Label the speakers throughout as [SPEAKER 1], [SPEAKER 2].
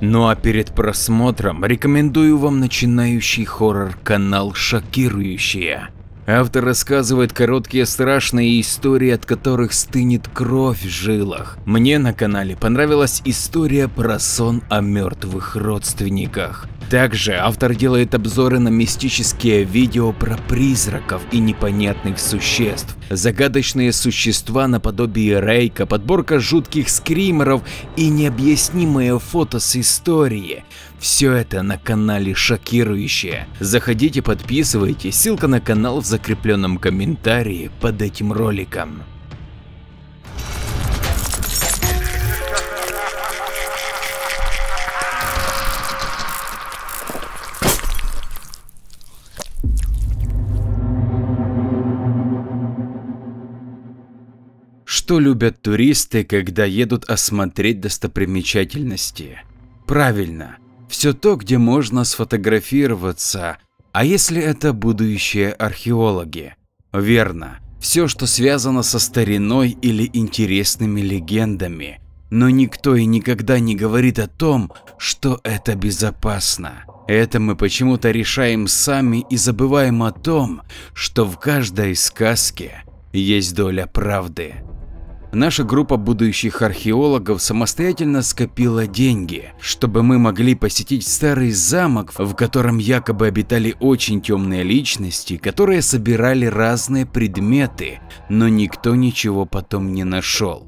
[SPEAKER 1] Ну а перед просмотром рекомендую вам начинающий хоррор канал Шокирующее. Автор рассказывает короткие страшные истории, от которых стынет кровь в жилах. Мне на канале понравилась история про сон о мертвых родственниках. Также автор делает обзоры на мистические видео про призраков и непонятных существ, загадочные существа наподобие Рейка, подборка жутких скримеров и необъяснимые фото с истории. Все это на канале Шокирующее. Заходите, подписывайтесь, ссылка на канал в закрепленном комментарии под этим роликом. Что любят туристы, когда едут осмотреть достопримечательности? Правильно, все то, где можно сфотографироваться. А если это будущие археологи? Верно, все, что связано со стариной или интересными легендами. Но никто и никогда не говорит о том, что это безопасно. Это мы почему-то решаем сами и забываем о том, что в каждой сказке есть доля правды. Наша группа будущих археологов самостоятельно скопила деньги, чтобы мы могли посетить старый замок, в котором якобы обитали очень темные личности, которые собирали разные предметы, но никто ничего потом не нашел.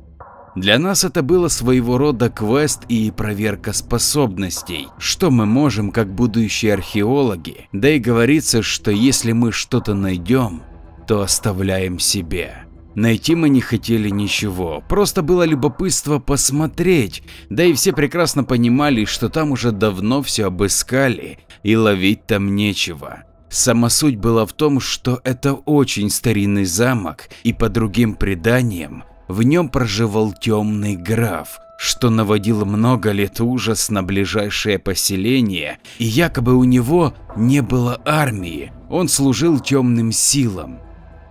[SPEAKER 1] Для нас это было своего рода квест и проверка способностей, что мы можем как будущие археологи, да и говорится, что если мы что-то найдем, то оставляем себе. Найти мы не хотели ничего, просто было любопытство посмотреть, да и все прекрасно понимали, что там уже давно все обыскали и ловить там нечего. Сама суть была в том, что это очень старинный замок и по другим преданиям в нем проживал темный граф, что наводило много лет ужас на ближайшее поселение и якобы у него не было армии, он служил темным силам.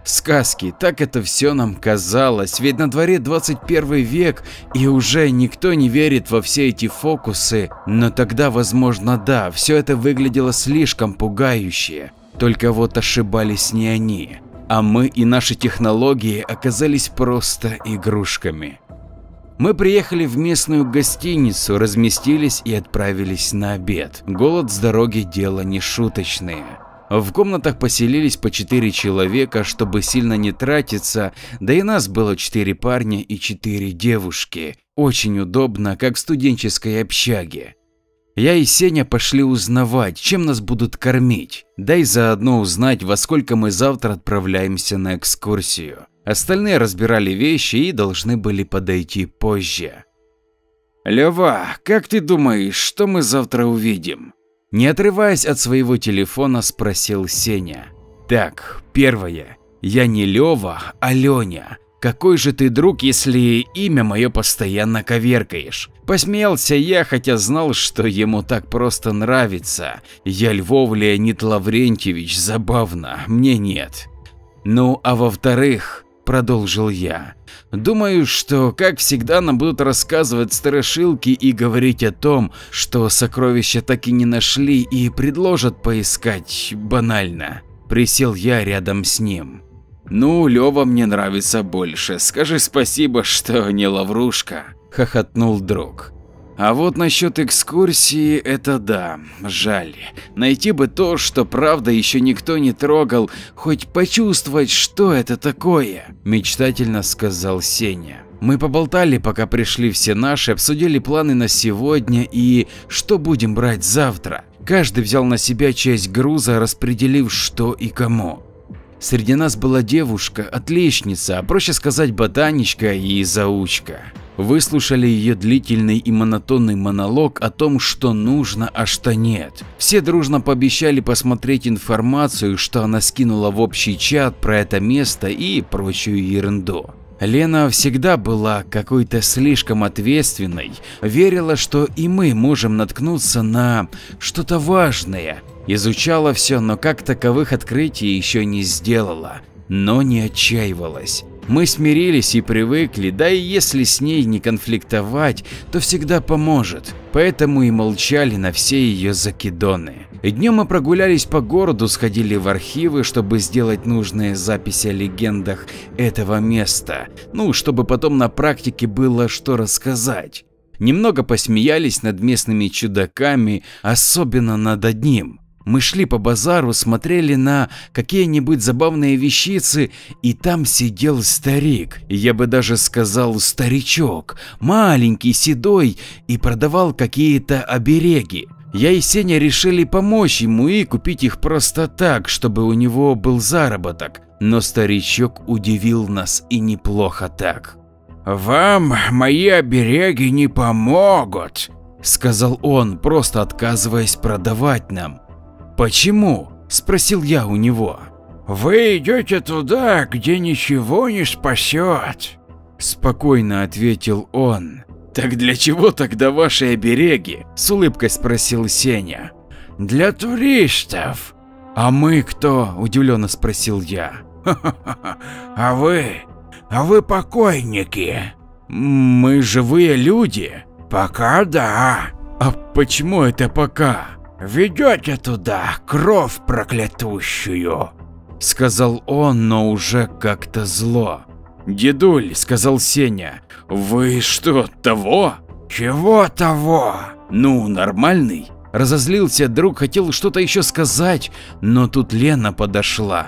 [SPEAKER 1] Сказки, так это все нам казалось, ведь на дворе 21 век и уже никто не верит во все эти фокусы, но тогда возможно да, все это выглядело слишком пугающе, только вот ошибались не они, а мы и наши технологии оказались просто игрушками. Мы приехали в местную гостиницу, разместились и отправились на обед. Голод с дороги дело не шуточное. В комнатах поселились по четыре человека, чтобы сильно не тратиться, да и нас было четыре парня и четыре девушки. Очень удобно, как в студенческой общаге. Я и Сеня пошли узнавать, чем нас будут кормить, да и заодно узнать, во сколько мы завтра отправляемся на экскурсию. Остальные разбирали вещи и должны были подойти позже. Лева, как ты думаешь, что мы завтра увидим? Не отрываясь от своего телефона, спросил Сеня. Так, первое. Я не Лева, а Леня. Какой же ты друг, если имя мое постоянно коверкаешь? Посмеялся я, хотя знал, что ему так просто нравится. Я Львов Леонид Лаврентьевич, забавно, мне нет. Ну, а во-вторых, продолжил я. Думаю, что, как всегда, нам будут рассказывать страшилки и говорить о том, что сокровища так и не нашли и предложат поискать банально. Присел я рядом с ним. Ну, Лева мне нравится больше, скажи спасибо, что не лаврушка, хохотнул друг. А вот насчет экскурсии это да, жаль. Найти бы то, что правда еще никто не трогал, хоть почувствовать, что это такое, мечтательно сказал Сеня. Мы поболтали, пока пришли все наши, обсудили планы на сегодня и что будем брать завтра. Каждый взял на себя часть груза, распределив что и кому. Среди нас была девушка, отличница, а проще сказать ботаничка и заучка выслушали ее длительный и монотонный монолог о том, что нужно, а что нет. Все дружно пообещали посмотреть информацию, что она скинула в общий чат про это место и прочую ерунду. Лена всегда была какой-то слишком ответственной, верила, что и мы можем наткнуться на что-то важное. Изучала все, но как таковых открытий еще не сделала, но не отчаивалась. Мы смирились и привыкли, да и если с ней не конфликтовать, то всегда поможет, поэтому и молчали на все ее закидоны. Днем мы прогулялись по городу, сходили в архивы, чтобы сделать нужные записи о легендах этого места, ну, чтобы потом на практике было что рассказать. Немного посмеялись над местными чудаками, особенно над одним. Мы шли по базару, смотрели на какие-нибудь забавные вещицы, и там сидел старик, я бы даже сказал старичок, маленький, седой, и продавал какие-то обереги. Я и Сеня решили помочь ему и купить их просто так, чтобы у него был заработок, но старичок удивил нас и неплохо так.
[SPEAKER 2] «Вам мои обереги не помогут», –
[SPEAKER 1] сказал он, просто отказываясь продавать нам. «Почему?» – спросил я у него.
[SPEAKER 2] «Вы идете туда, где ничего не спасет», –
[SPEAKER 1] спокойно ответил он. «Так для чего тогда ваши обереги?» – с улыбкой спросил Сеня.
[SPEAKER 2] «Для туристов».
[SPEAKER 1] «А мы кто?» – удивленно спросил я.
[SPEAKER 2] «А вы? А вы покойники?»
[SPEAKER 1] «Мы живые люди?»
[SPEAKER 2] «Пока да».
[SPEAKER 1] «А почему это пока?»
[SPEAKER 2] Ведете туда кровь проклятущую,
[SPEAKER 1] сказал он, но уже как-то зло. Дедуль, сказал Сеня, вы что, того?
[SPEAKER 2] Чего того?
[SPEAKER 1] Ну, нормальный. Разозлился друг, хотел что-то еще сказать, но тут Лена подошла.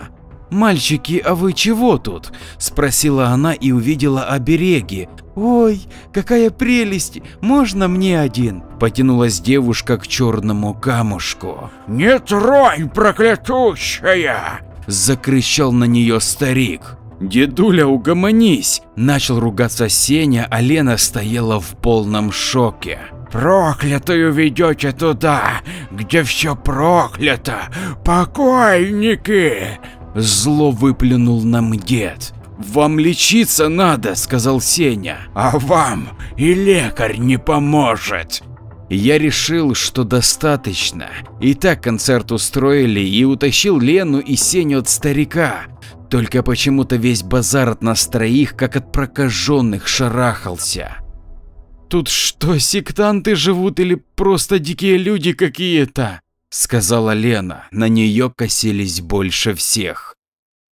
[SPEAKER 1] «Мальчики, а вы чего тут?» – спросила она и увидела обереги. «Ой, какая прелесть! Можно мне один?» – потянулась девушка к черному камушку.
[SPEAKER 2] «Не тронь, проклятущая!»
[SPEAKER 1] – закричал на нее старик. «Дедуля, угомонись!» – начал ругаться Сеня, а Лена стояла в полном шоке.
[SPEAKER 2] Проклятую ведете туда, где все проклято, покойники!
[SPEAKER 1] Зло выплюнул нам дед. «Вам лечиться надо», — сказал Сеня.
[SPEAKER 2] «А вам и лекарь не поможет».
[SPEAKER 1] Я решил, что достаточно. И так концерт устроили и утащил Лену и Сеню от старика. Только почему-то весь базар от нас троих, как от прокаженных, шарахался. «Тут что, сектанты живут или просто дикие люди какие-то?» сказала Лена, на нее косились больше всех.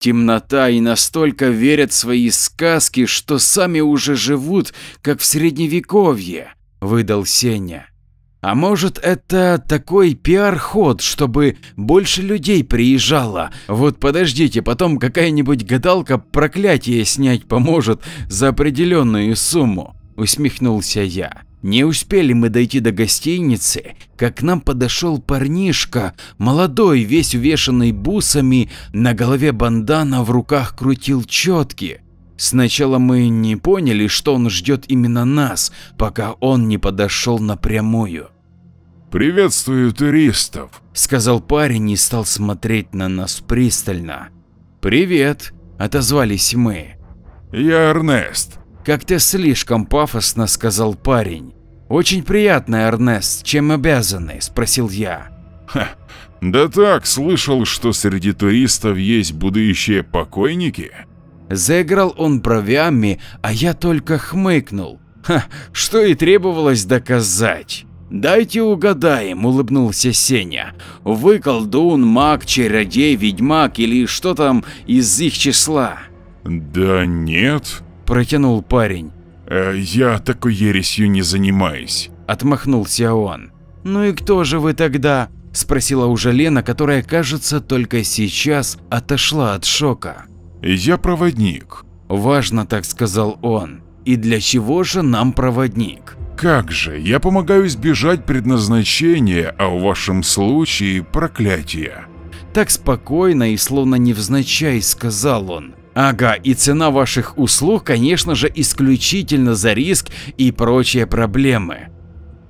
[SPEAKER 1] Темнота и настолько верят в свои сказки, что сами уже живут, как в средневековье, выдал Сеня. А может это такой пиар-ход, чтобы больше людей приезжало? Вот подождите, потом какая-нибудь гадалка проклятие снять поможет за определенную сумму, усмехнулся я. Не успели мы дойти до гостиницы, как к нам подошел парнишка, молодой, весь увешанный бусами, на голове бандана, в руках крутил четки. Сначала мы не поняли, что он ждет именно нас, пока он не подошел напрямую.
[SPEAKER 3] «Приветствую туристов», —
[SPEAKER 1] сказал парень и стал смотреть на нас пристально. «Привет», — отозвались мы.
[SPEAKER 3] «Я Эрнест.
[SPEAKER 1] Как-то слишком пафосно сказал парень. Очень приятно, Эрнест, чем обязаны? спросил я.
[SPEAKER 3] Ха, да так, слышал, что среди туристов есть будущие покойники.
[SPEAKER 1] Заиграл он бровями, а я только хмыкнул. Ха, что и требовалось доказать. «Дайте угадаем», – улыбнулся Сеня. «Вы колдун, маг, чародей, ведьмак или что там из их числа?»
[SPEAKER 3] «Да нет»,
[SPEAKER 1] протянул парень.
[SPEAKER 3] «Э, «Я такой ересью не занимаюсь», –
[SPEAKER 1] отмахнулся он. «Ну и кто же вы тогда?» – спросила уже Лена, которая, кажется, только сейчас отошла от шока.
[SPEAKER 3] «Я проводник», –
[SPEAKER 1] важно так сказал он. «И для чего же нам проводник?»
[SPEAKER 3] «Как же, я помогаю избежать предназначения, а в вашем случае проклятия».
[SPEAKER 1] Так спокойно и словно невзначай сказал он. Ага, и цена ваших услуг, конечно же, исключительно за риск и прочие проблемы.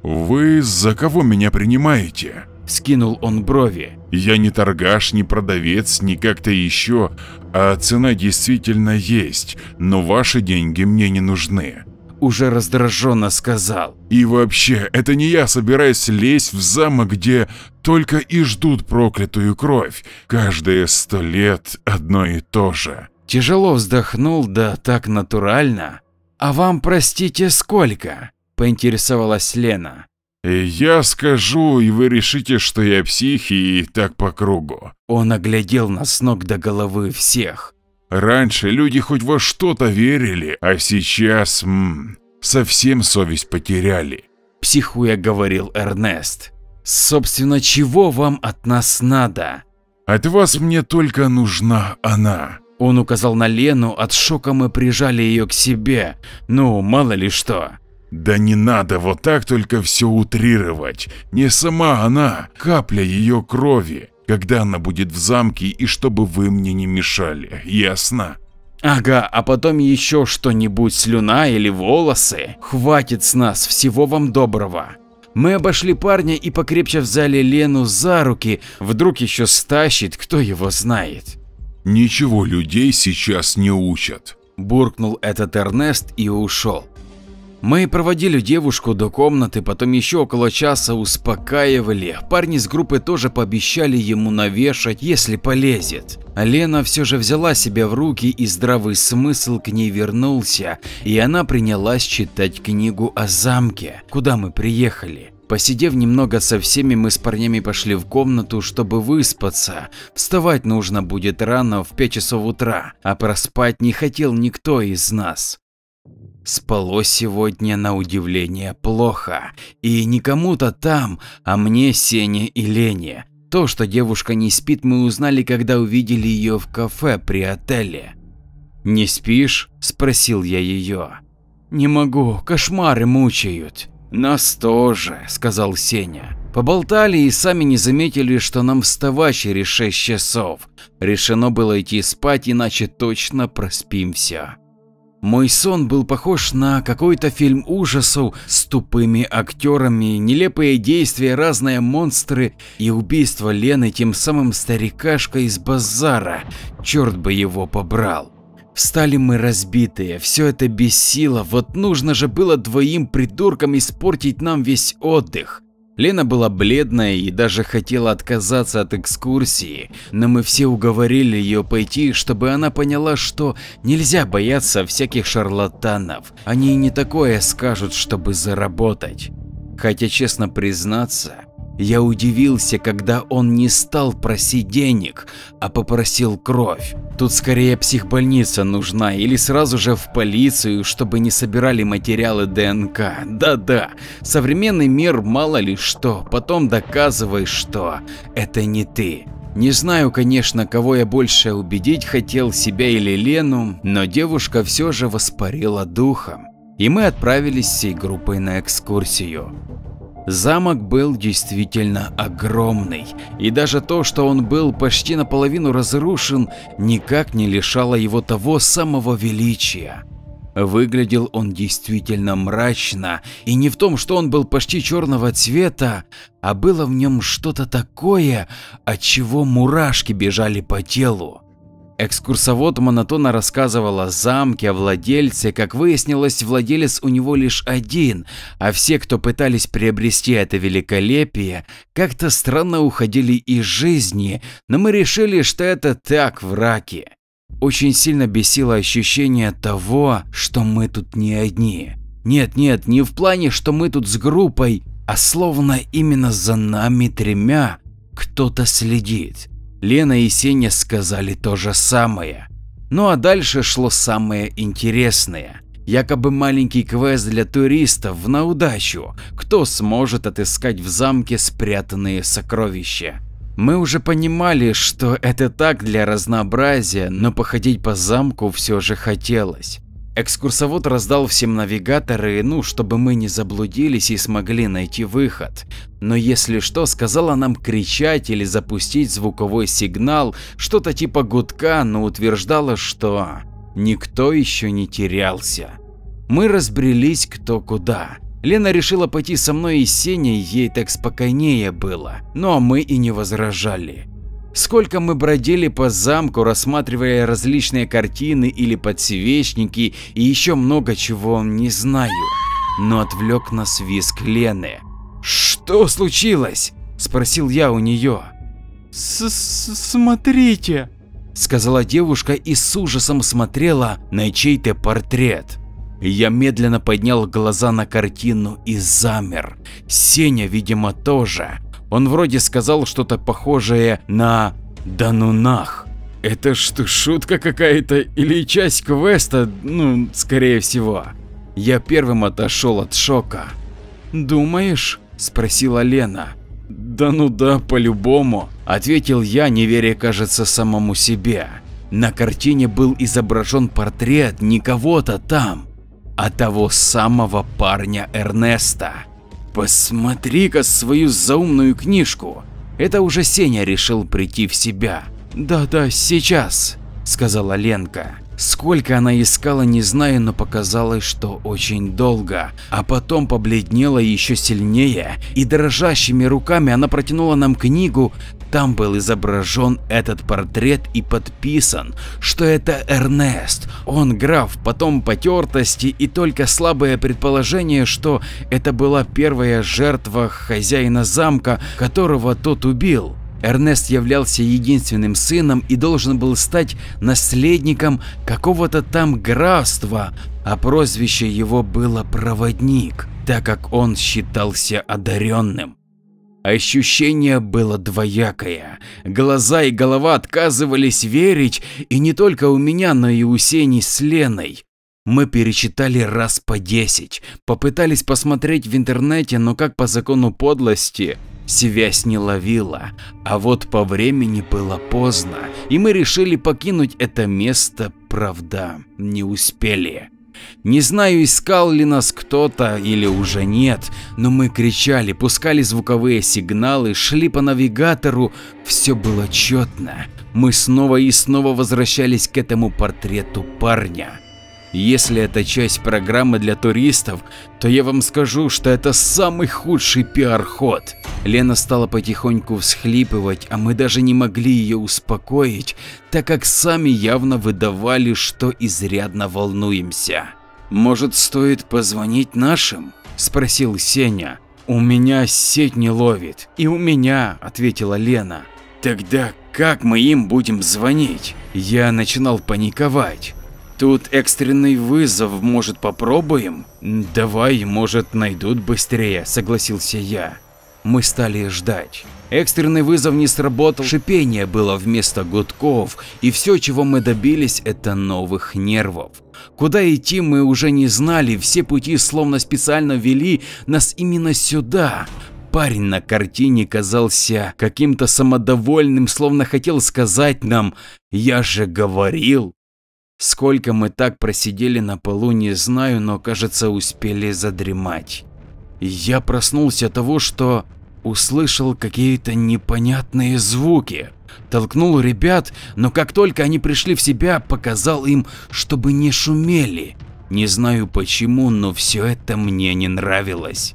[SPEAKER 3] Вы за кого меня принимаете?
[SPEAKER 1] Скинул он брови.
[SPEAKER 3] Я не торгаш, не продавец, не как-то еще, а цена действительно есть, но ваши деньги мне не нужны.
[SPEAKER 1] Уже раздраженно сказал.
[SPEAKER 3] И вообще, это не я собираюсь лезть в замок, где только и ждут проклятую кровь. Каждые сто лет одно и то же.
[SPEAKER 1] Тяжело вздохнул, да так натурально. А вам, простите, сколько? Поинтересовалась Лена.
[SPEAKER 3] Я скажу, и вы решите, что я псих и так по кругу.
[SPEAKER 1] Он оглядел нас с ног до головы всех.
[SPEAKER 3] Раньше люди хоть во что-то верили, а сейчас м, совсем совесть потеряли.
[SPEAKER 1] Психуя говорил Эрнест. Собственно, чего вам от нас надо?
[SPEAKER 3] От вас мне только нужна она.
[SPEAKER 1] Он указал на Лену, от шока мы прижали ее к себе. Ну, мало ли что.
[SPEAKER 3] Да не надо вот так только все утрировать. Не сама она, капля ее крови. Когда она будет в замке и чтобы вы мне не мешали, ясно?
[SPEAKER 1] Ага, а потом еще что-нибудь, слюна или волосы. Хватит с нас, всего вам доброго. Мы обошли парня и покрепче взяли Лену за руки, вдруг еще стащит, кто его знает.
[SPEAKER 3] Ничего людей сейчас не учат.
[SPEAKER 1] Буркнул этот Эрнест и ушел. Мы проводили девушку до комнаты, потом еще около часа успокаивали. Парни с группы тоже пообещали ему навешать, если полезет. Лена все же взяла себя в руки и здравый смысл к ней вернулся, и она принялась читать книгу о замке, куда мы приехали. Посидев немного со всеми, мы с парнями пошли в комнату, чтобы выспаться. Вставать нужно будет рано, в 5 часов утра, а проспать не хотел никто из нас. Спалось сегодня на удивление плохо. И не кому-то там, а мне, Сене и Лене. То, что девушка не спит, мы узнали, когда увидели ее в кафе при отеле. «Не спишь?» – спросил я ее. «Не могу, кошмары мучают». «Нас тоже», – сказал Сеня. Поболтали и сами не заметили, что нам вставать через 6 часов. Решено было идти спать, иначе точно проспим все. Мой сон был похож на какой-то фильм ужасов с тупыми актерами, нелепые действия, разные монстры и убийство Лены тем самым старикашкой из базара, черт бы его побрал. Встали мы разбитые, все это без сила, вот нужно же было двоим придуркам испортить нам весь отдых. Лена была бледная и даже хотела отказаться от экскурсии, но мы все уговорили ее пойти, чтобы она поняла, что нельзя бояться всяких шарлатанов, они не такое скажут, чтобы заработать. Хотя, честно признаться, я удивился, когда он не стал просить денег, а попросил кровь. Тут скорее психбольница нужна или сразу же в полицию, чтобы не собирали материалы ДНК. Да-да, современный мир мало ли что, потом доказывай, что это не ты. Не знаю, конечно, кого я больше убедить хотел, себя или Лену, но девушка все же воспарила духом, и мы отправились всей группой на экскурсию. Замок был действительно огромный, и даже то, что он был почти наполовину разрушен, никак не лишало его того самого величия. Выглядел он действительно мрачно, и не в том, что он был почти черного цвета, а было в нем что-то такое, от чего мурашки бежали по телу. Экскурсовод монотонно рассказывал о замке, о владельце, как выяснилось, владелец у него лишь один, а все, кто пытались приобрести это великолепие, как-то странно уходили из жизни, но мы решили, что это так враки. Очень сильно бесило ощущение того, что мы тут не одни. Нет-нет, не в плане, что мы тут с группой, а словно именно за нами тремя кто-то следит. Лена и Сеня сказали то же самое. Ну а дальше шло самое интересное. Якобы маленький квест для туристов на удачу, кто сможет отыскать в замке спрятанные сокровища. Мы уже понимали, что это так для разнообразия, но походить по замку все же хотелось. Экскурсовод раздал всем навигаторы, ну, чтобы мы не заблудились и смогли найти выход. Но если что, сказала нам кричать или запустить звуковой сигнал, что-то типа гудка, но утверждала, что никто еще не терялся. Мы разбрелись кто куда. Лена решила пойти со мной и Сеней, ей так спокойнее было, но мы и не возражали. Сколько мы бродили по замку, рассматривая различные картины или подсвечники и еще много чего, не знаю. Но отвлек нас визг Лены. «Что случилось?» – спросил я у нее.
[SPEAKER 4] С -с «Смотрите!»
[SPEAKER 1] сказала девушка и с ужасом смотрела на чей-то портрет. Я медленно поднял глаза на картину и замер. Сеня, видимо, тоже. Он вроде сказал что-то похожее на «да ну нах». Это что, шутка какая-то или часть квеста? Ну, скорее всего. Я первым отошел от шока. «Думаешь?» – спросила Лена. «Да ну да, по-любому», – ответил я, не веря, кажется, самому себе. На картине был изображен портрет не кого-то там, а того самого парня Эрнеста. Посмотри-ка свою заумную книжку. Это уже Сеня решил прийти в себя. Да-да, сейчас, сказала Ленка. Сколько она искала, не знаю, но показалось, что очень долго. А потом побледнела еще сильнее и дрожащими руками она протянула нам книгу. Там был изображен этот портрет и подписан, что это Эрнест. Он граф, потом потертости и только слабое предположение, что это была первая жертва хозяина замка, которого тот убил. Эрнест являлся единственным сыном и должен был стать наследником какого-то там графства, а прозвище его было Проводник, так как он считался одаренным. Ощущение было двоякое. Глаза и голова отказывались верить, и не только у меня, но и у Сени с Леной. Мы перечитали раз по десять, попытались посмотреть в интернете, но как по закону подлости, связь не ловила, а вот по времени было поздно, и мы решили покинуть это место, правда, не успели. Не знаю, искал ли нас кто-то или уже нет, но мы кричали, пускали звуковые сигналы, шли по навигатору, все было четно. Мы снова и снова возвращались к этому портрету парня. Если это часть программы для туристов, то я вам скажу, что это самый худший пиар-ход. Лена стала потихоньку всхлипывать, а мы даже не могли ее успокоить, так как сами явно выдавали, что изрядно волнуемся. «Может, стоит позвонить нашим?» – спросил Сеня. «У меня сеть не ловит». «И у меня», – ответила Лена. «Тогда как мы им будем звонить?» Я начинал паниковать. Тут экстренный вызов, может попробуем? Давай, может найдут быстрее, согласился я. Мы стали ждать. Экстренный вызов не сработал, шипение было вместо гудков, и все, чего мы добились, это новых нервов. Куда идти мы уже не знали, все пути словно специально вели нас именно сюда. Парень на картине казался каким-то самодовольным, словно хотел сказать нам «Я же говорил». Сколько мы так просидели на полу, не знаю, но кажется успели задремать. Я проснулся от того, что услышал какие-то непонятные звуки. Толкнул ребят, но как только они пришли в себя, показал им, чтобы не шумели. Не знаю почему, но все это мне не нравилось.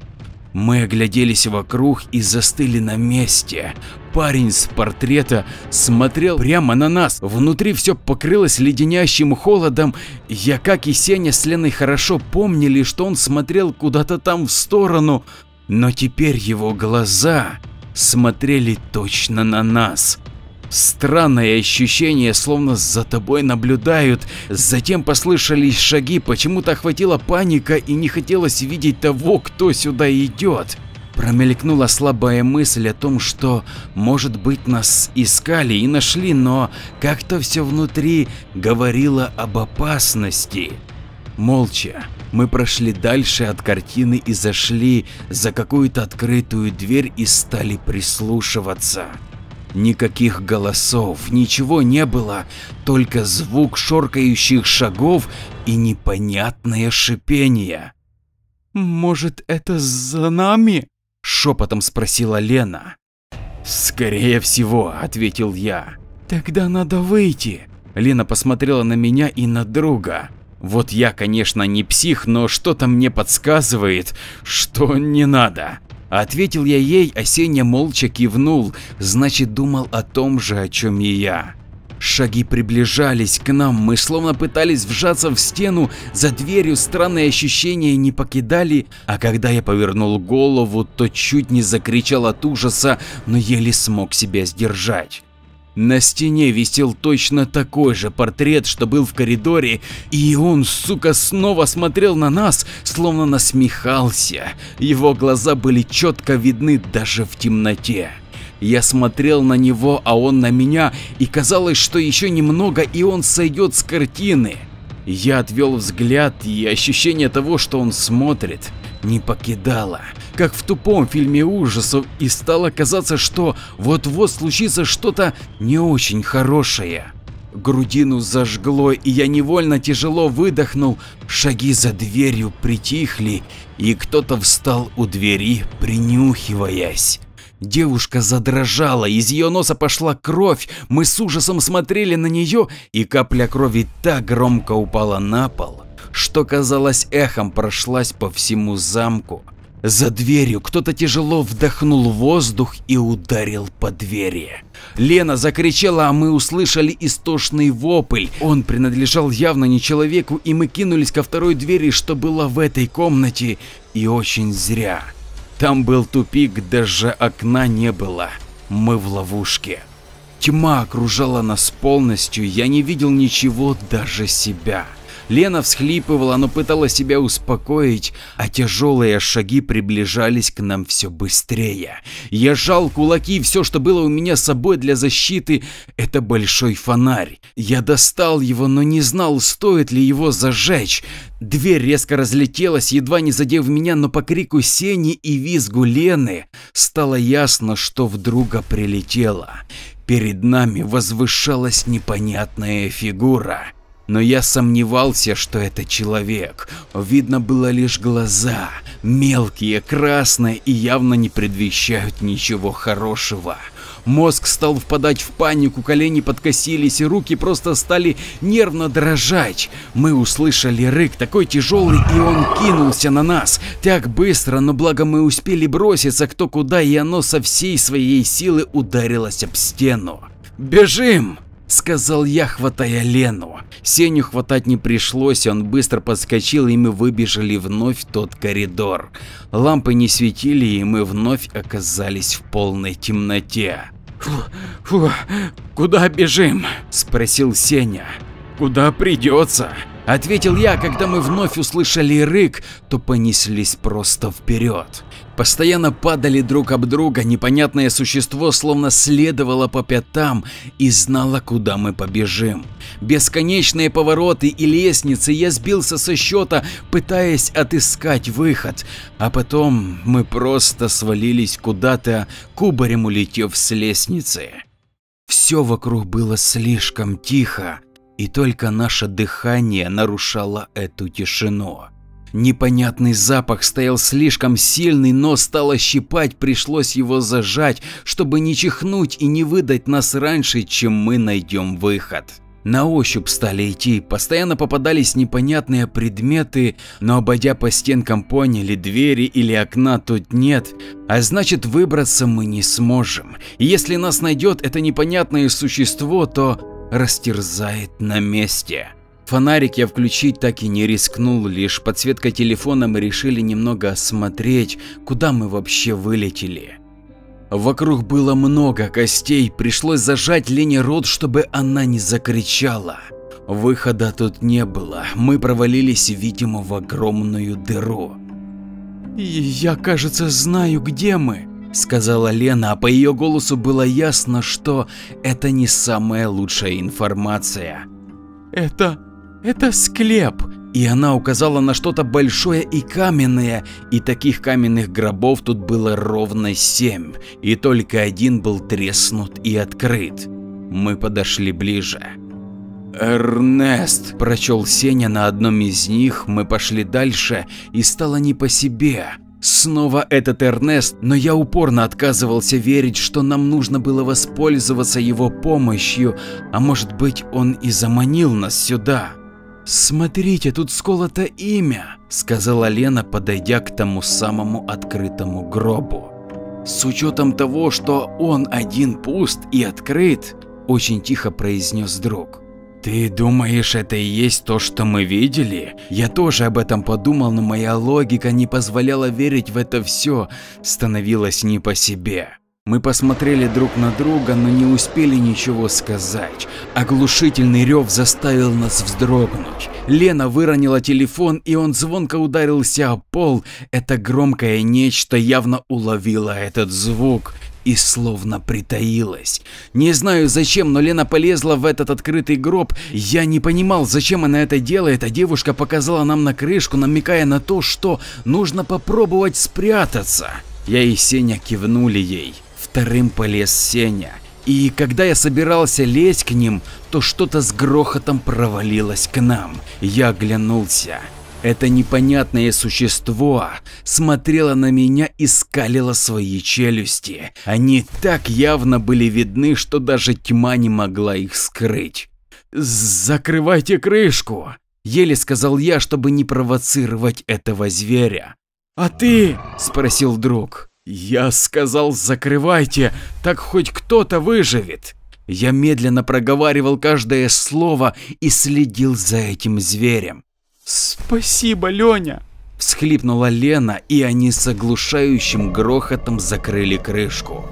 [SPEAKER 1] Мы огляделись вокруг и застыли на месте. Парень с портрета смотрел прямо на нас. Внутри все покрылось леденящим холодом. Я, как и Сеня с Леной хорошо помнили, что он смотрел куда-то там в сторону, но теперь его глаза смотрели точно на нас. Странное ощущение, словно за тобой наблюдают. Затем послышались шаги, почему-то охватила паника и не хотелось видеть того, кто сюда идет. Промелькнула слабая мысль о том, что, может быть, нас искали и нашли, но как-то все внутри говорило об опасности. Молча мы прошли дальше от картины и зашли за какую-то открытую дверь и стали прислушиваться. Никаких голосов, ничего не было, только звук шоркающих шагов и непонятное шипение. «Может, это за нами?» – шепотом спросила Лена. «Скорее всего», – ответил я. «Тогда надо выйти». Лена посмотрела на меня и на друга. Вот я, конечно, не псих, но что-то мне подсказывает, что не надо. Ответил я ей, а Сеня молча кивнул, значит думал о том же, о чем и я. Шаги приближались к нам, мы словно пытались вжаться в стену, за дверью странные ощущения не покидали, а когда я повернул голову, то чуть не закричал от ужаса, но еле смог себя сдержать. На стене висел точно такой же портрет, что был в коридоре, и он, сука, снова смотрел на нас, словно насмехался. Его глаза были четко видны даже в темноте. Я смотрел на него, а он на меня, и казалось, что еще немного и он сойдет с картины. Я отвел взгляд, и ощущение того, что он смотрит, не покидало, как в тупом фильме ужасов, и стало казаться, что вот-вот случится что-то не очень хорошее. Грудину зажгло, и я невольно тяжело выдохнул, шаги за дверью притихли, и кто-то встал у двери, принюхиваясь. Девушка задрожала, из ее носа пошла кровь, мы с ужасом смотрели на нее, и капля крови так громко упала на пол, что казалось эхом прошлась по всему замку. За дверью кто-то тяжело вдохнул воздух и ударил по двери. Лена закричала, а мы услышали истошный вопль. Он принадлежал явно не человеку, и мы кинулись ко второй двери, что было в этой комнате, и очень зря. Там был тупик, даже окна не было. Мы в ловушке. Тьма окружала нас полностью, я не видел ничего, даже себя. Лена всхлипывала, но пыталась себя успокоить, а тяжелые шаги приближались к нам все быстрее. Я сжал кулаки, все, что было у меня с собой для защиты, это большой фонарь. Я достал его, но не знал, стоит ли его зажечь. Дверь резко разлетелась, едва не задев меня, но по крику Сени и визгу Лены стало ясно, что в друга прилетело. Перед нами возвышалась непонятная фигура. Но я сомневался, что это человек. Видно было лишь глаза, мелкие, красные и явно не предвещают ничего хорошего. Мозг стал впадать в панику, колени подкосились и руки просто стали нервно дрожать. Мы услышали рык такой тяжелый и он кинулся на нас. Так быстро, но благо мы успели броситься кто куда и оно со всей своей силы ударилось об стену. «Бежим!» — сказал я, хватая Лену. Сеню хватать не пришлось, он быстро подскочил, и мы выбежали вновь в тот коридор. Лампы не светили, и мы вновь оказались в полной темноте. «Фу, фу, куда бежим?» – спросил Сеня. «Куда придется?» – ответил я, когда мы вновь услышали рык, то понеслись просто вперед. Постоянно падали друг об друга, непонятное существо словно следовало по пятам и знало, куда мы побежим. Бесконечные повороты и лестницы, я сбился со счета, пытаясь отыскать выход, а потом мы просто свалились куда-то, кубарем улетев с лестницы. Все вокруг было слишком тихо, и только наше дыхание нарушало эту тишину. Непонятный запах стоял слишком сильный, но стало щипать, пришлось его зажать, чтобы не чихнуть и не выдать нас раньше, чем мы найдем выход. На ощупь стали идти, постоянно попадались непонятные предметы, но обойдя по стенкам поняли, двери или окна тут нет, а значит выбраться мы не сможем. И если нас найдет это непонятное существо, то растерзает на месте. Фонарик я включить так и не рискнул, лишь подсветка телефона мы решили немного осмотреть, куда мы вообще вылетели. Вокруг было много костей, пришлось зажать Лене рот, чтобы она не закричала. Выхода тут не было, мы провалились, видимо, в огромную дыру. «Я, кажется, знаю, где мы», — сказала Лена, а по ее голосу было ясно, что это не самая лучшая информация. «Это это склеп. И она указала на что-то большое и каменное, и таких каменных гробов тут было ровно семь, и только один был треснут и открыт. Мы подошли ближе. «Эрнест», – прочел Сеня на одном из них, мы пошли дальше, и стало не по себе. Снова этот Эрнест, но я упорно отказывался верить, что нам нужно было воспользоваться его помощью, а может быть он и заманил нас сюда. «Смотрите, тут сколото имя», — сказала Лена, подойдя к тому самому открытому гробу. «С учетом того, что он один пуст и открыт», — очень тихо произнес друг. «Ты думаешь, это и есть то, что мы видели?» Я тоже об этом подумал, но моя логика не позволяла верить в это все, становилось не по себе. Мы посмотрели друг на друга, но не успели ничего сказать. Оглушительный рев заставил нас вздрогнуть. Лена выронила телефон, и он звонко ударился о пол. Это громкое нечто явно уловило этот звук и словно притаилась. Не знаю зачем, но Лена полезла в этот открытый гроб. Я не понимал, зачем она это делает, а девушка показала нам на крышку, намекая на то, что нужно попробовать спрятаться. Я и Сеня кивнули ей. Вторым полез Сеня. И когда я собирался лезть к ним, то что-то с грохотом провалилось к нам. Я оглянулся. Это непонятное существо смотрело на меня и скалило свои челюсти. Они так явно были видны, что даже тьма не могла их скрыть. «Закрывайте крышку!» – еле сказал я, чтобы не провоцировать этого зверя. «А ты?» – спросил друг. Я сказал закрывайте, так хоть кто-то выживет. Я медленно проговаривал каждое слово и следил за этим зверем. Спасибо, Леня. Всхлипнула Лена, и они с оглушающим грохотом закрыли крышку.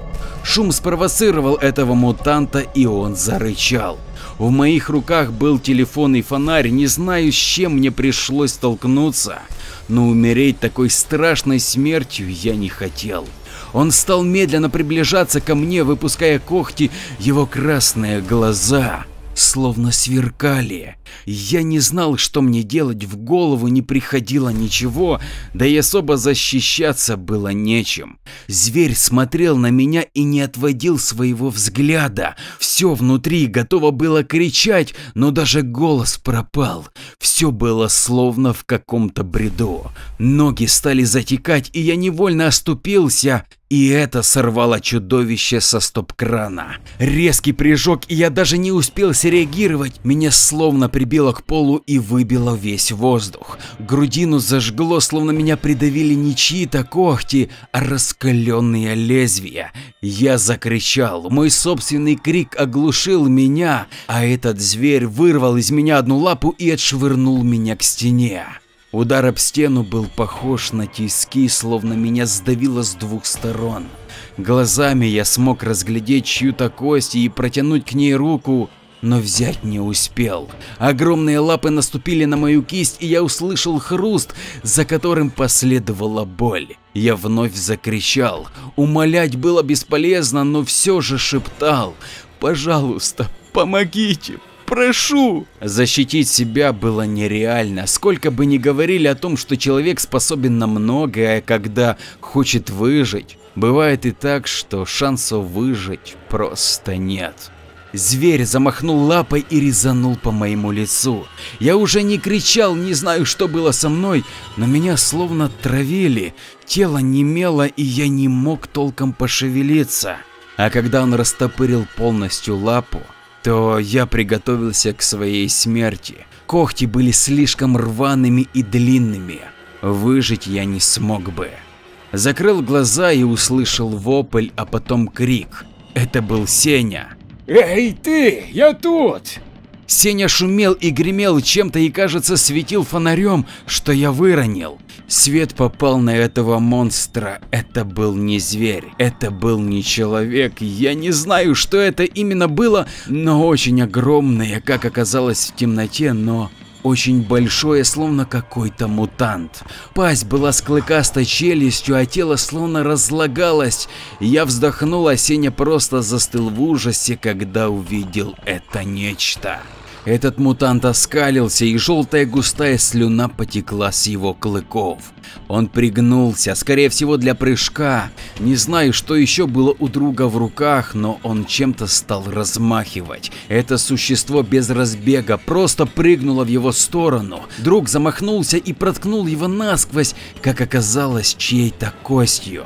[SPEAKER 1] Шум спровоцировал этого мутанта, и он зарычал. В моих руках был телефон и фонарь, не знаю, с чем мне пришлось столкнуться но умереть такой страшной смертью я не хотел. Он стал медленно приближаться ко мне, выпуская когти, его красные глаза словно сверкали. Я не знал, что мне делать, в голову не приходило ничего, да и особо защищаться было нечем. Зверь смотрел на меня и не отводил своего взгляда. Все внутри готово было кричать, но даже голос пропал. Все было словно в каком-то бреду. Ноги стали затекать, и я невольно оступился и это сорвало чудовище со стоп-крана. Резкий прыжок, и я даже не успел среагировать. Меня словно прибило к полу и выбило весь воздух. Грудину зажгло, словно меня придавили не чьи-то когти, а раскаленные лезвия. Я закричал, мой собственный крик оглушил меня, а этот зверь вырвал из меня одну лапу и отшвырнул меня к стене. Удар об стену был похож на тиски, словно меня сдавило с двух сторон. Глазами я смог разглядеть чью-то кость и протянуть к ней руку, но взять не успел. Огромные лапы наступили на мою кисть, и я услышал хруст, за которым последовала боль. Я вновь закричал. Умолять было бесполезно, но все же шептал. «Пожалуйста, помогите, Прошу!» Защитить себя было нереально. Сколько бы ни говорили о том, что человек способен на многое, когда хочет выжить, бывает и так, что шансов выжить просто нет. Зверь замахнул лапой и резанул по моему лицу. Я уже не кричал, не знаю, что было со мной, но меня словно травили. Тело немело, и я не мог толком пошевелиться. А когда он растопырил полностью лапу, то я приготовился к своей смерти. Когти были слишком рваными и длинными. Выжить я не смог бы. Закрыл глаза и услышал вопль, а потом крик. Это был Сеня.
[SPEAKER 2] «Эй ты, я тут!»
[SPEAKER 1] Сеня шумел и гремел чем-то и, кажется, светил фонарем, что я выронил. Свет попал на этого монстра. Это был не зверь, это был не человек. Я не знаю, что это именно было, но очень огромное, как оказалось в темноте, но очень большое, словно какой-то мутант. Пасть была с клыкастой челюстью, а тело словно разлагалось. Я вздохнул, а Сеня просто застыл в ужасе, когда увидел это нечто. Этот мутант оскалился, и желтая густая слюна потекла с его клыков. Он пригнулся, скорее всего для прыжка. Не знаю, что еще было у друга в руках, но он чем-то стал размахивать. Это существо без разбега просто прыгнуло в его сторону. Друг замахнулся и проткнул его насквозь, как оказалось, чьей-то костью.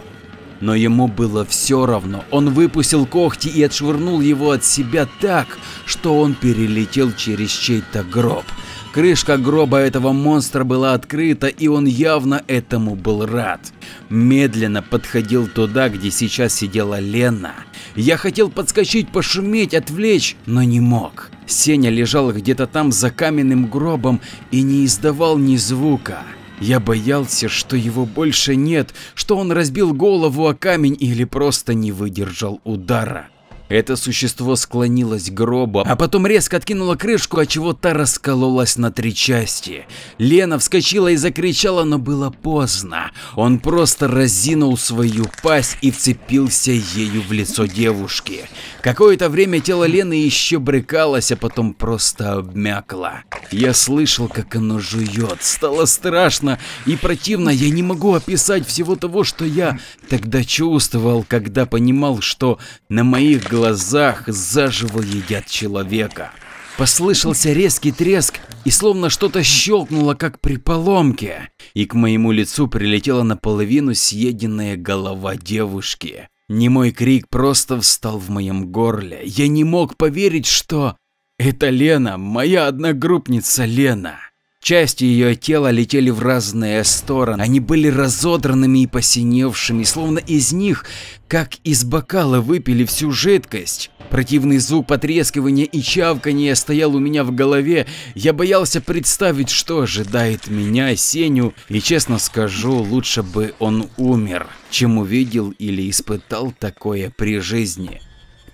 [SPEAKER 1] Но ему было все равно, он выпустил когти и отшвырнул его от себя так, что он перелетел через чей-то гроб. Крышка гроба этого монстра была открыта, и он явно этому был рад. Медленно подходил туда, где сейчас сидела Лена. Я хотел подскочить, пошуметь, отвлечь, но не мог. Сеня лежал где-то там за каменным гробом и не издавал ни звука. Я боялся, что его больше нет, что он разбил голову о камень или просто не выдержал удара. Это существо склонилось к гробу, а потом резко откинуло крышку, отчего та раскололась на три части. Лена вскочила и закричала, но было поздно. Он просто разинул свою пасть и вцепился ею в лицо девушки. Какое-то время тело Лены еще брыкалось, а потом просто обмякло. Я слышал, как оно жует. Стало страшно и противно. Я не могу описать всего того, что я тогда чувствовал, когда понимал, что на моих глазах глазах заживо едят человека. Послышался резкий треск и словно что-то щелкнуло, как при поломке, и к моему лицу прилетела наполовину съеденная голова девушки. Немой крик просто встал в моем горле. Я не мог поверить, что это Лена, моя одногруппница Лена. Части ее тела летели в разные стороны, они были разодранными и посиневшими, словно из них, как из бокала, выпили всю жидкость. Противный звук потрескивания и чавкания стоял у меня в голове, я боялся представить, что ожидает меня, Сеню, и честно скажу, лучше бы он умер, чем увидел или испытал такое при жизни.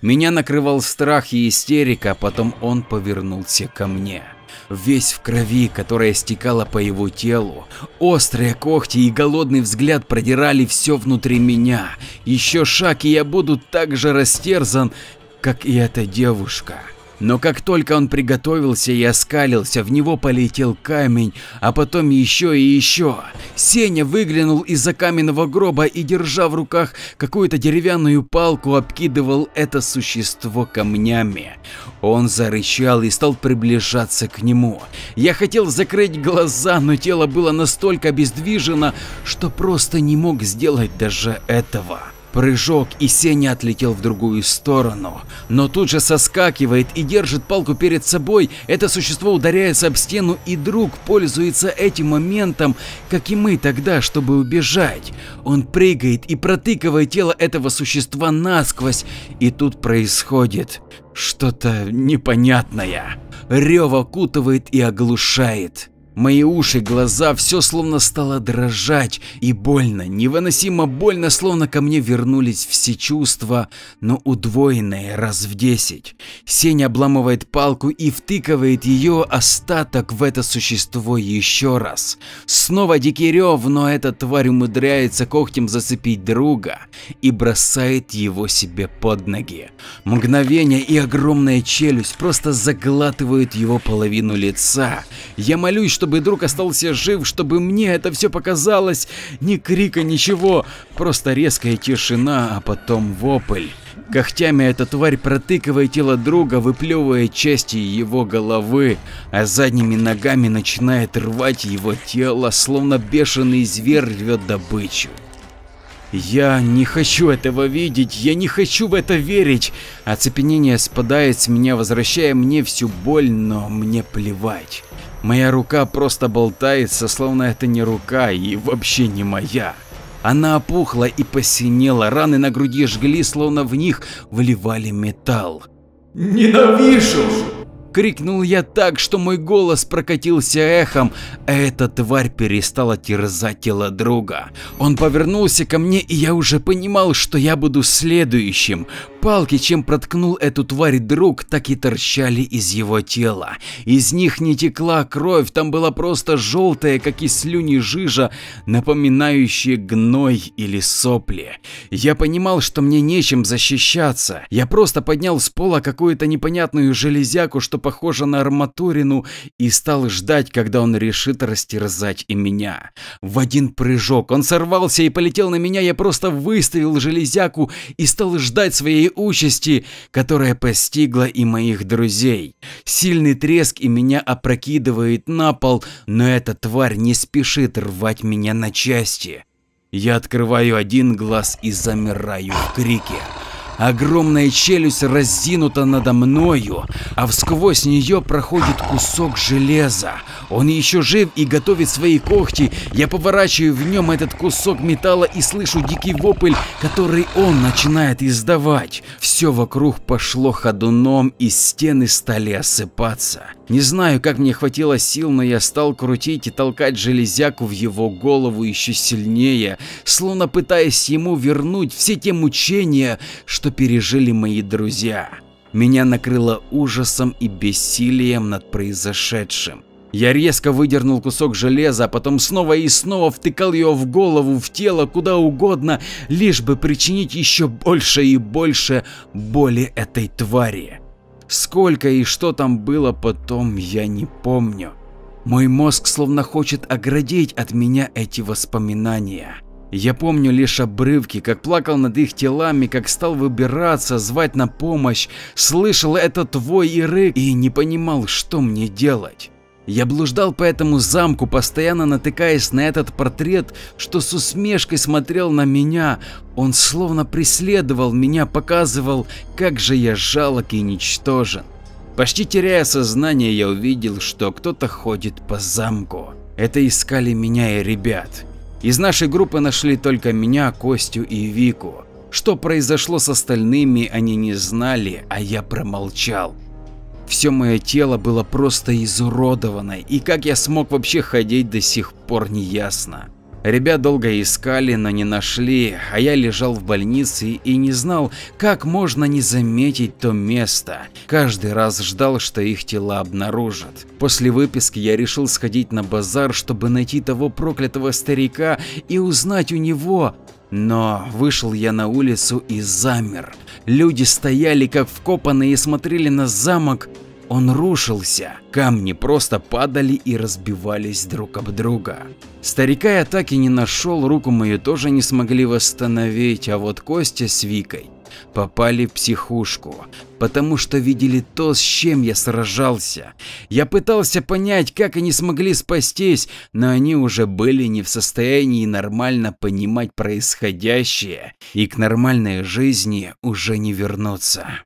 [SPEAKER 1] Меня накрывал страх и истерика, а потом он повернулся ко мне весь в крови, которая стекала по его телу. Острые когти и голодный взгляд продирали все внутри меня. Еще шаг, и я буду так же растерзан, как и эта девушка. Но как только он приготовился и оскалился, в него полетел камень, а потом еще и еще. Сеня выглянул из-за каменного гроба и, держа в руках какую-то деревянную палку, обкидывал это существо камнями. Он зарычал и стал приближаться к нему. Я хотел закрыть глаза, но тело было настолько обездвижено, что просто не мог сделать даже этого. Прыжок, и Сеня отлетел в другую сторону, но тут же соскакивает и держит палку перед собой. Это существо ударяется об стену, и друг пользуется этим моментом, как и мы тогда, чтобы убежать. Он прыгает и протыкивает тело этого существа насквозь, и тут происходит что-то непонятное. Рев окутывает и оглушает. Мои уши, глаза, все словно стало дрожать и больно, невыносимо больно, словно ко мне вернулись все чувства, но удвоенные раз в десять. Сеня обламывает палку и втыкивает ее остаток в это существо еще раз. Снова дикий рев, но эта тварь умудряется когтем зацепить друга и бросает его себе под ноги. Мгновение и огромная челюсть просто заглатывают его половину лица. Я молюсь, что чтобы друг остался жив, чтобы мне это все показалось. Ни крика, ничего, просто резкая тишина, а потом вопль. Когтями эта тварь протыкивает тело друга, выплевывая части его головы, а задними ногами начинает рвать его тело, словно бешеный зверь рвет добычу. Я не хочу этого видеть, я не хочу в это верить. Оцепенение спадает с меня, возвращая мне всю боль, но мне плевать. Моя рука просто болтается, словно это не рука и вообще не моя. Она опухла и посинела, раны на груди жгли, словно в них вливали металл.
[SPEAKER 4] Ненавижу!
[SPEAKER 1] Крикнул я так, что мой голос прокатился эхом, а эта тварь перестала терзать тело друга. Он повернулся ко мне, и я уже понимал, что я буду следующим. Палки, чем проткнул эту тварь друг, так и торчали из его тела. Из них не текла кровь, там была просто желтая, как и слюни жижа, напоминающая гной или сопли. Я понимал, что мне нечем защищаться. Я просто поднял с пола какую-то непонятную железяку, что похоже на арматурину, и стал ждать, когда он решит растерзать и меня. В один прыжок он сорвался и полетел на меня, я просто выставил железяку и стал ждать своей участи, которая постигла и моих друзей. Сильный треск и меня опрокидывает на пол, но эта тварь не спешит рвать меня на части. Я открываю один глаз и замираю в крике. Огромная челюсть разинута надо мною, а всквозь нее проходит кусок железа. Он еще жив и готовит свои когти. Я поворачиваю в нем этот кусок металла и слышу дикий вопль, который он начинает издавать. Все вокруг пошло ходуном и стены стали осыпаться. Не знаю, как мне хватило сил, но я стал крутить и толкать железяку в его голову еще сильнее, словно пытаясь ему вернуть все те мучения, что пережили мои друзья. Меня накрыло ужасом и бессилием над произошедшим. Я резко выдернул кусок железа, а потом снова и снова втыкал ее в голову, в тело, куда угодно, лишь бы причинить еще больше и больше боли этой твари. Сколько и что там было потом, я не помню. Мой мозг словно хочет оградить от меня эти воспоминания. Я помню лишь обрывки, как плакал над их телами, как стал выбираться, звать на помощь, слышал этот твой и рык и не понимал, что мне делать. Я блуждал по этому замку, постоянно натыкаясь на этот портрет, что с усмешкой смотрел на меня. Он словно преследовал меня, показывал, как же я жалок и ничтожен. Почти теряя сознание, я увидел, что кто-то ходит по замку. Это искали меня и ребят. Из нашей группы нашли только меня, Костю и Вику. Что произошло с остальными, они не знали, а я промолчал. Все мое тело было просто изуродовано, и как я смог вообще ходить до сих пор не ясно. Ребят долго искали, но не нашли, а я лежал в больнице и не знал, как можно не заметить то место. Каждый раз ждал, что их тела обнаружат. После выписки я решил сходить на базар, чтобы найти того проклятого старика и узнать у него. Но вышел я на улицу и замер. Люди стояли как вкопанные и смотрели на замок. Он рушился, камни просто падали и разбивались друг об друга. Старика я так и не нашел, руку мою тоже не смогли восстановить, а вот Костя с Викой попали в психушку, потому что видели то, с чем я сражался. Я пытался понять, как они смогли спастись, но они уже были не в состоянии нормально понимать происходящее и к нормальной жизни уже не вернуться.